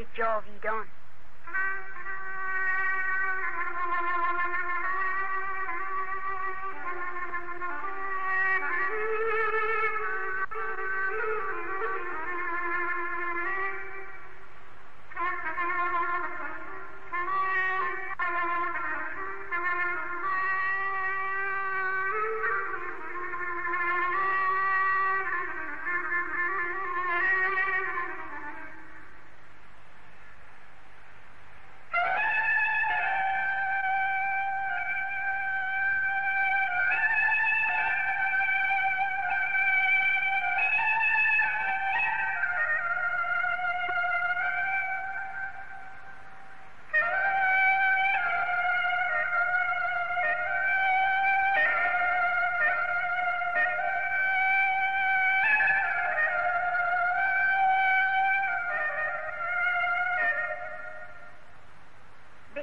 برای جاویدان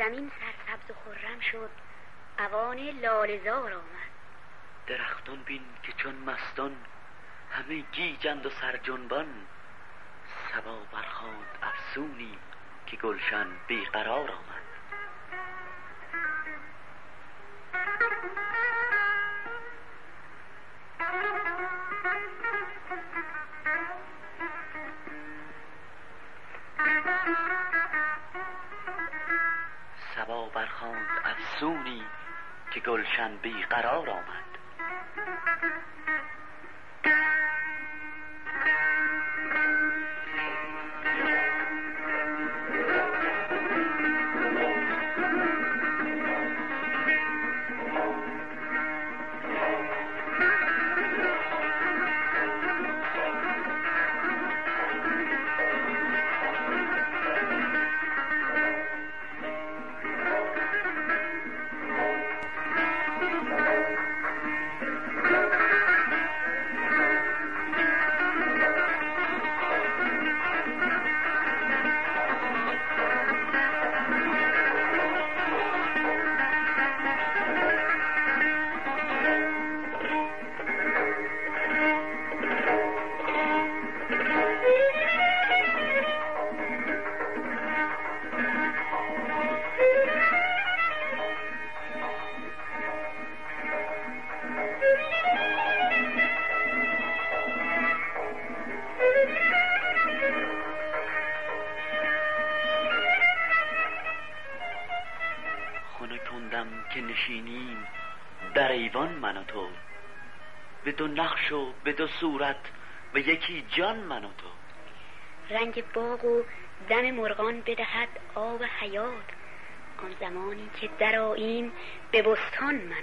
زمین سرسبز و خرم شد. اوان لالزار آمد. درختان بین که چون مستان همه گیجند و سرجنبان. سبا برخواند افسونی که گلشن بیقرار آمد. گلشن بیقرار آمد. نقش و به دو صورت و یکی جان من و تو. رنگ باغ و دم مرغان بدهد آب حیات. آن زمانی که دراییم به بستان من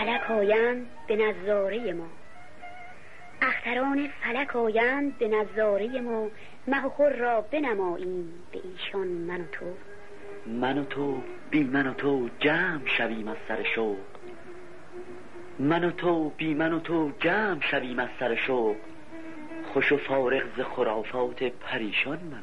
فلک آیند به نظاره ما. اختران فلک آیند به نظاره ما. مه خور را بنماییم به ایشان من و تو. من و تو بی من و تو جمع شویم از سر شوق. من و تو بی من و تو جمع شویم از سر شوق. خوش و فارغ ز خرافات پریشان من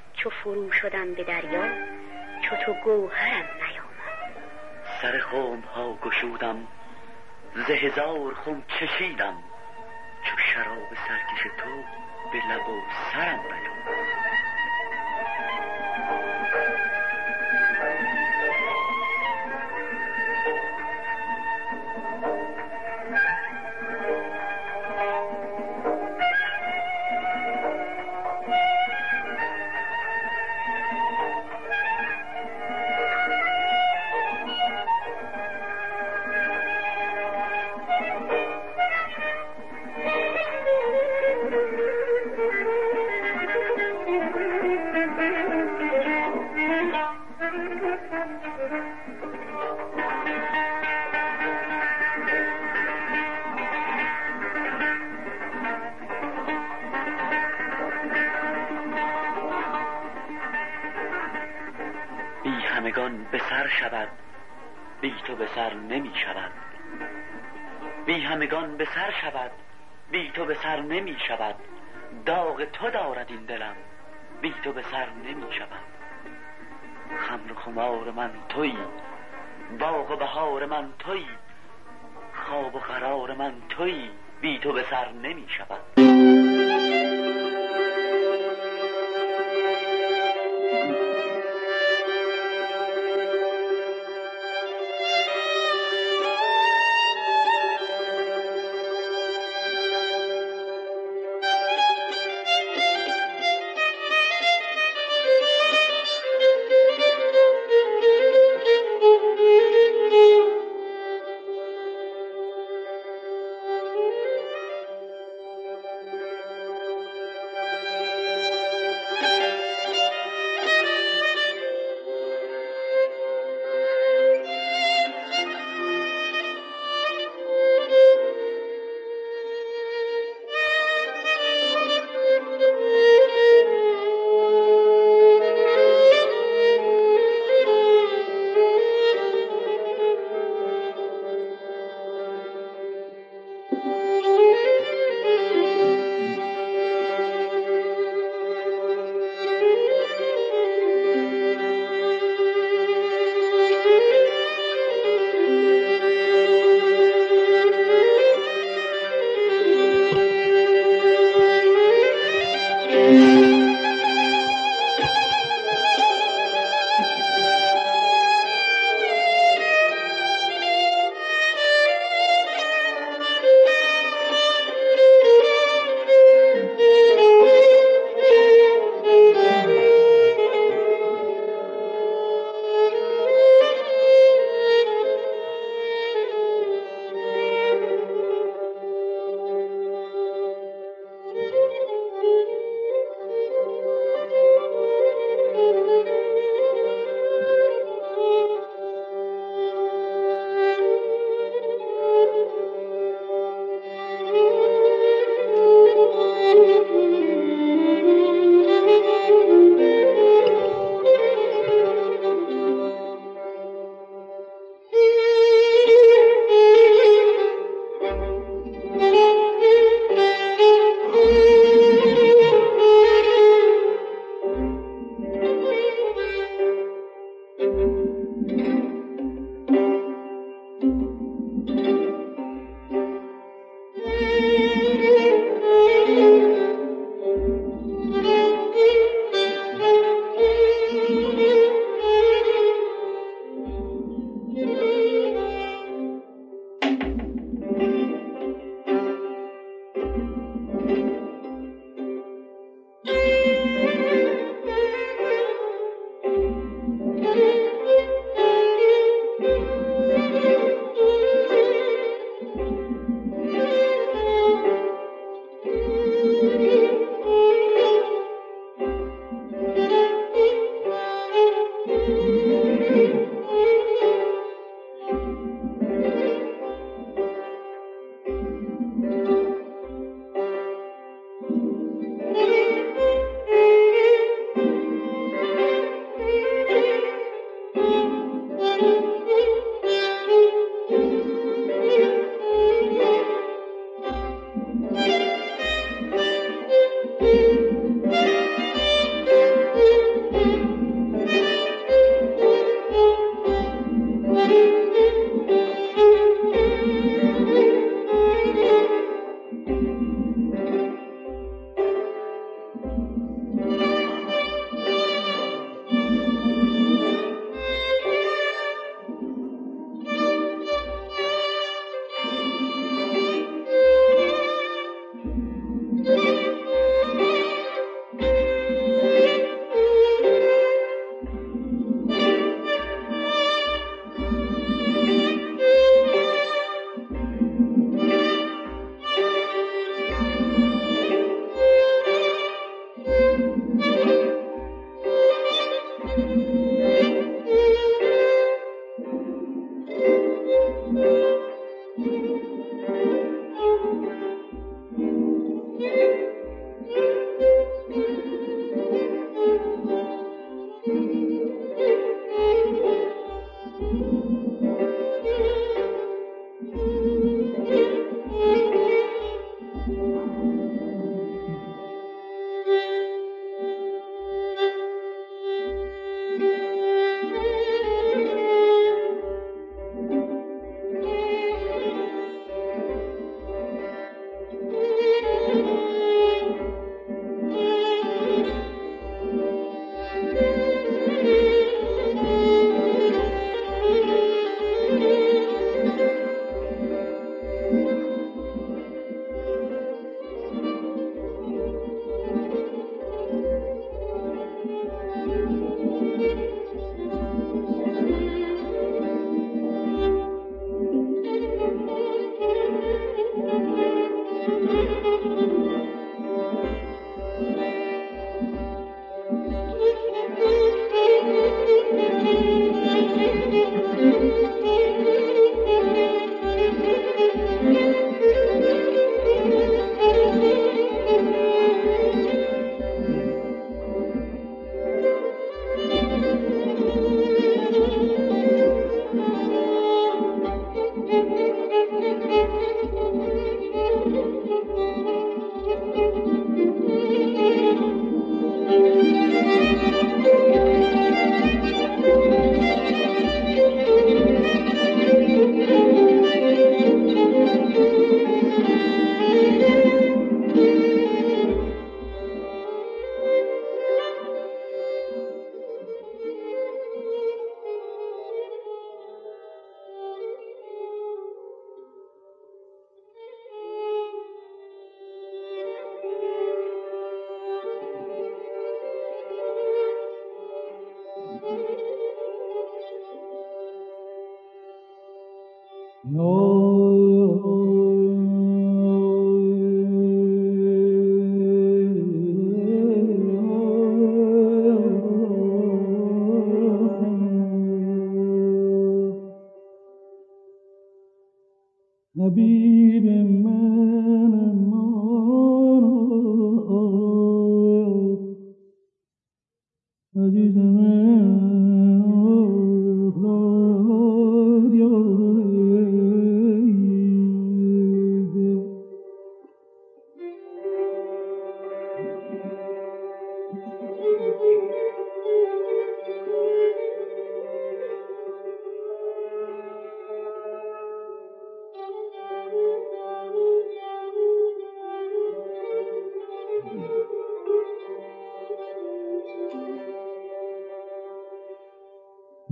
چو فرو شدم به دریا چو تو گوهرم نیامد. سر خم ها گشودم ز هزار خم چشیدم چو شراب سرکش تو به لب و سرم همگان به سر شود بی تو به سر نمی شود. داغ تو دارد این دلم بی تو به سر نمی شود. خمر خمار من تویی باغ و بهار من تویی خواب و قرار من تویی بی تو به سر نمی شود.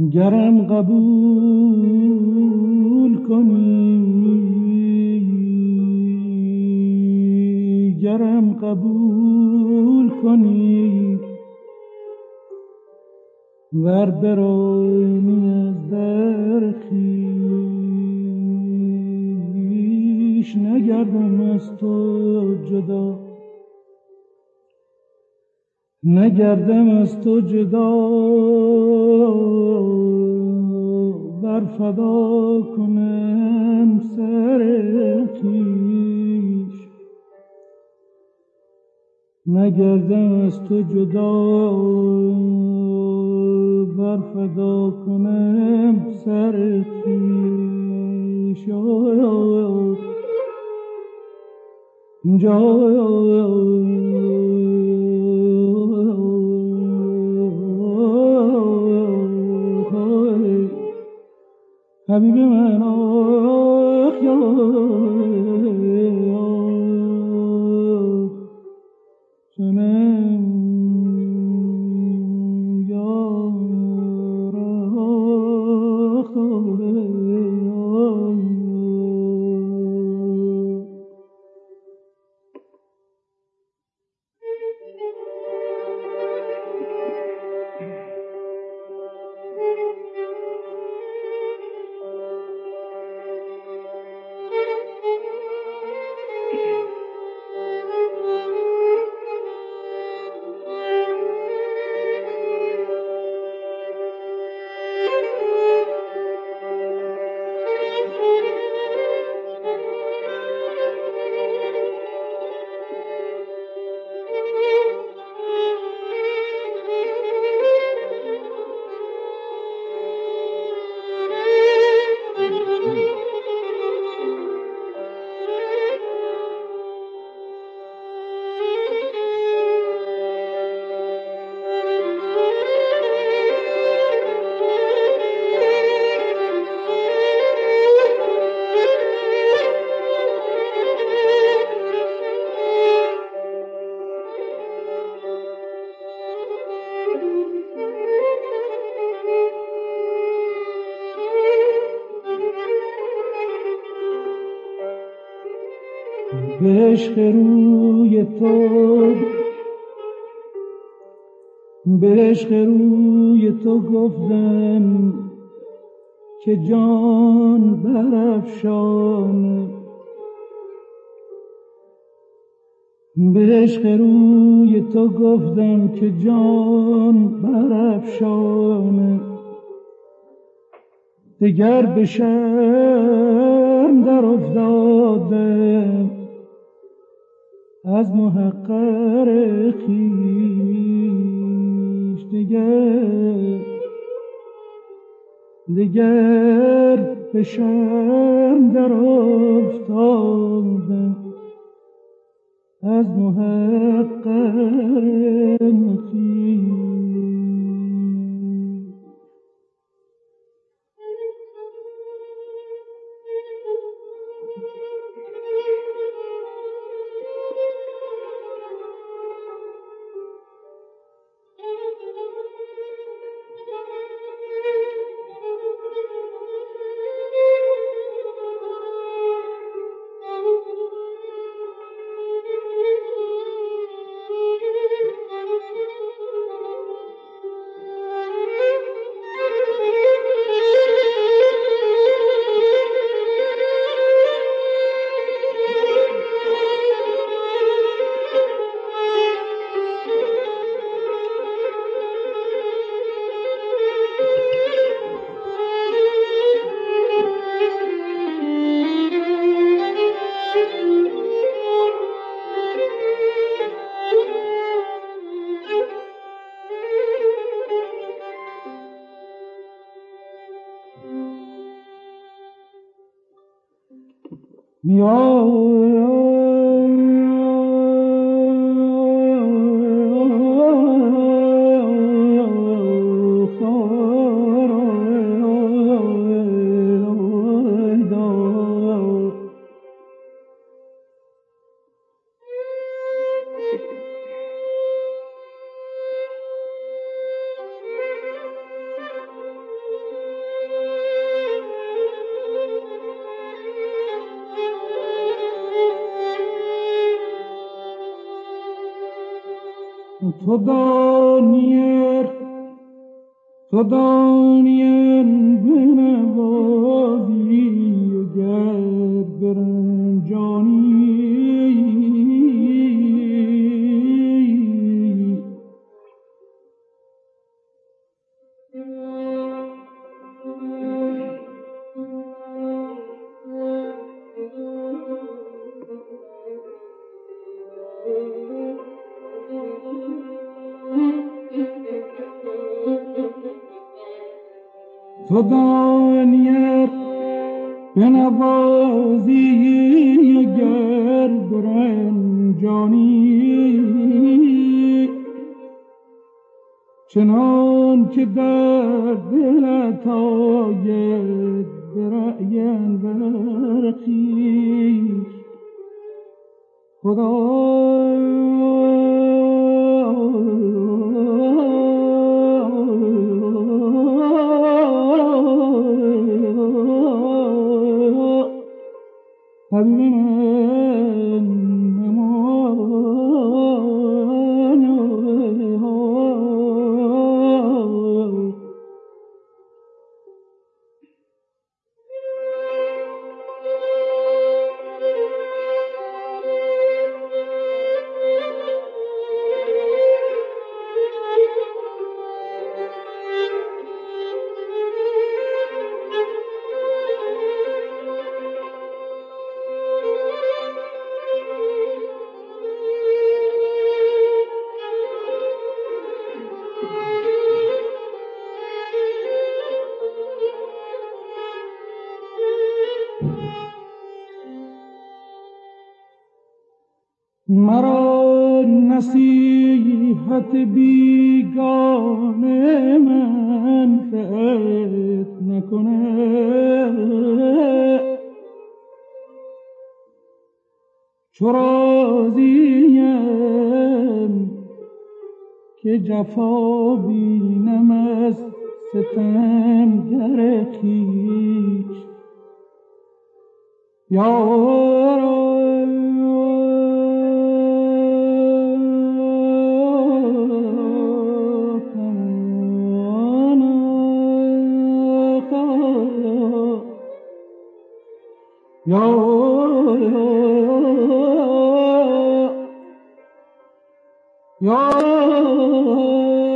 گرم قبول کنی. گرم قبول کنی. ور برانی از در خیش نگردم از تو جدا. نگردم از تو جدا. بر فدا کنم سر خیش نگردم از تو جدا. بر فدا کنم سر خیش جا حبیب من آخ به عشق روی تو گفتم که جان برافشان. به عشق روی تو گفتم که جان برافشان. دگر به شرم در افتادم. از محقر خیش دگر دگر به شرم در افتادم. از محقر خیش تو تو تو دانیر بنوازی گر برنجانی. چنان که در دلت آید برأین برخیش خدا Habibi نصیحت بیگانه منفعت نکنه. چو راضیم که جفا بینم از ستمگر اگر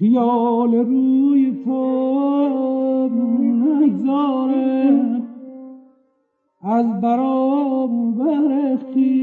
خیال روی تو نگذارم از برابر حدیث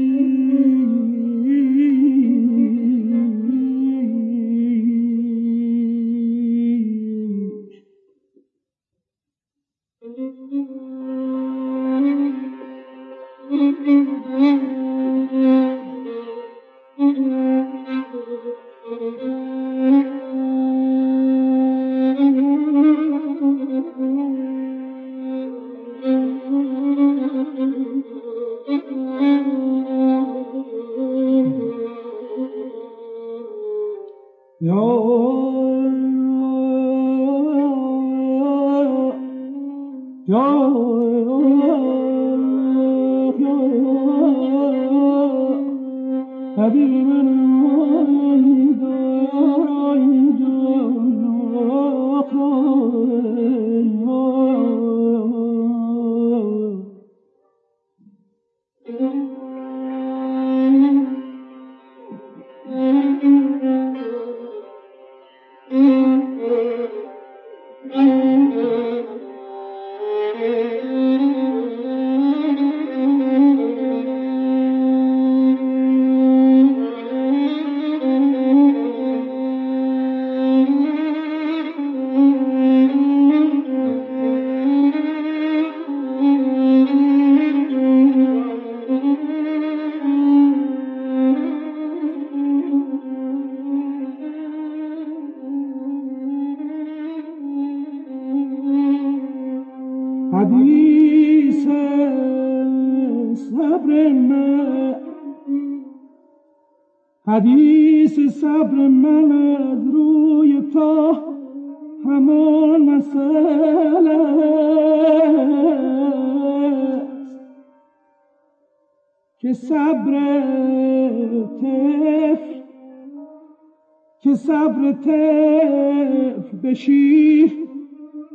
صبر طفل بشیر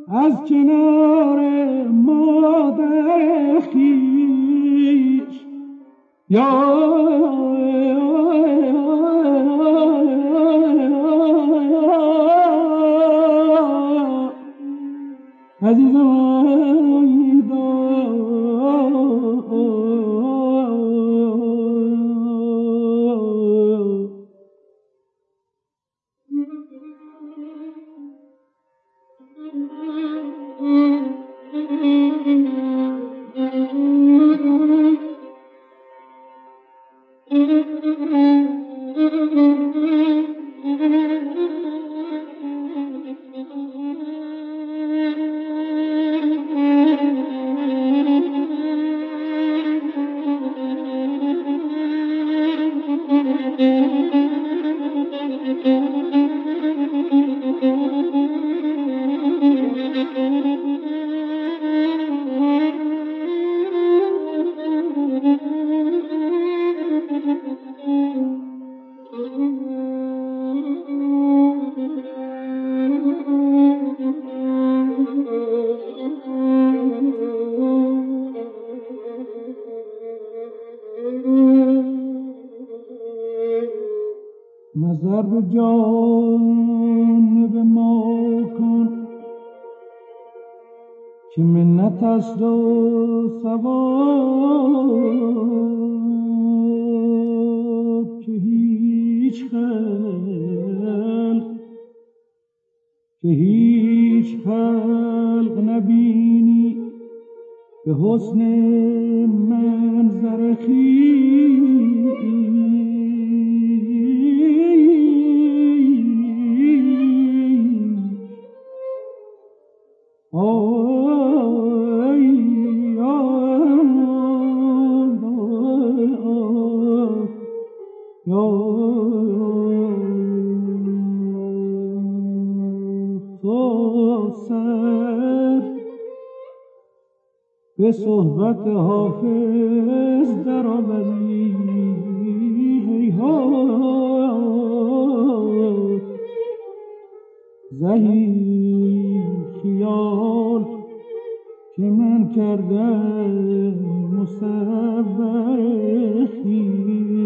از کنار مادر خیش. یا عزیزم جانب ما کن که منت است و ثواب که هیچ خلق که هیچ خلق نبینی. به حسن منظر خیش به صحبت حافظ در زهی خیال که من کردم مصور خیال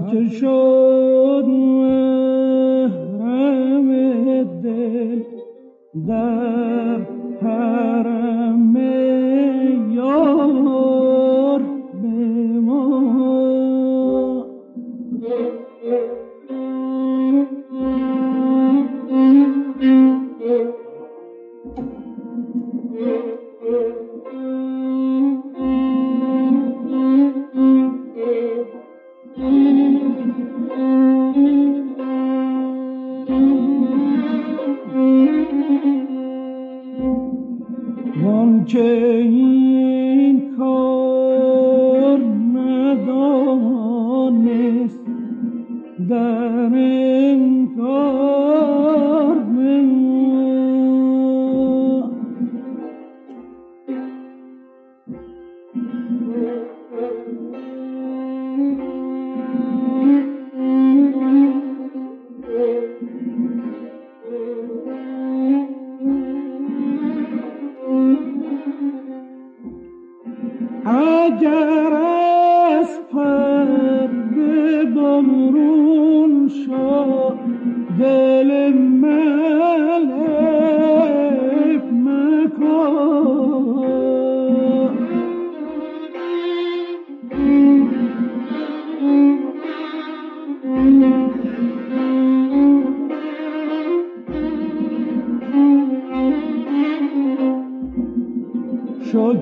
هرچه شد؟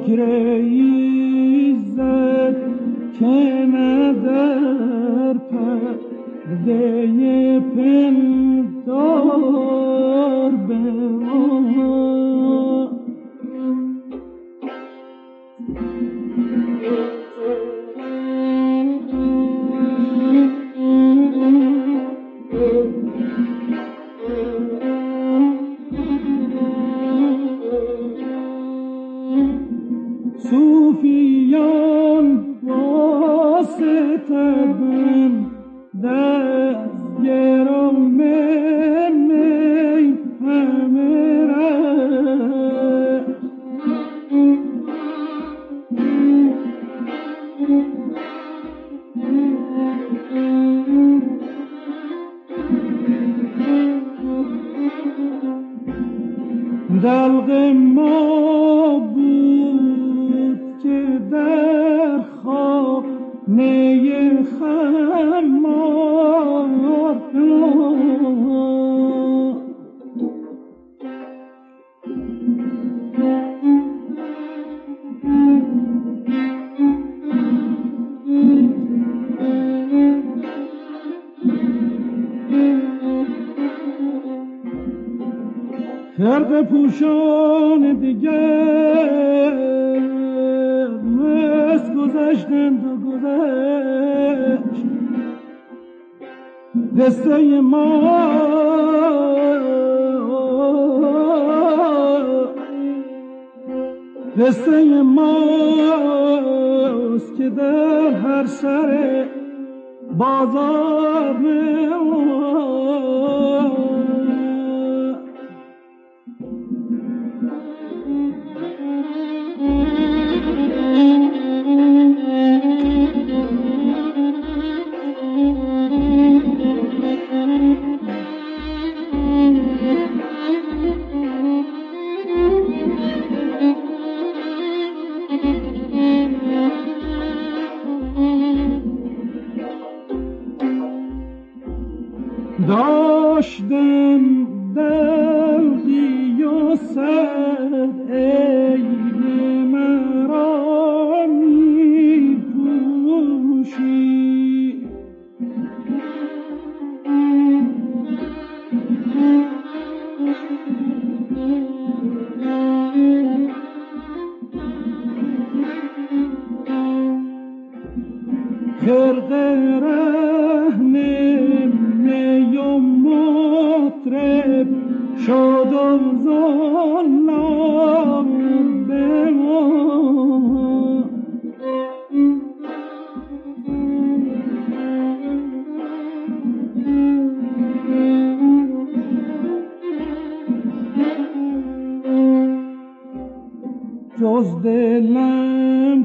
quiere دلق ما Mm-hmm. جز دلم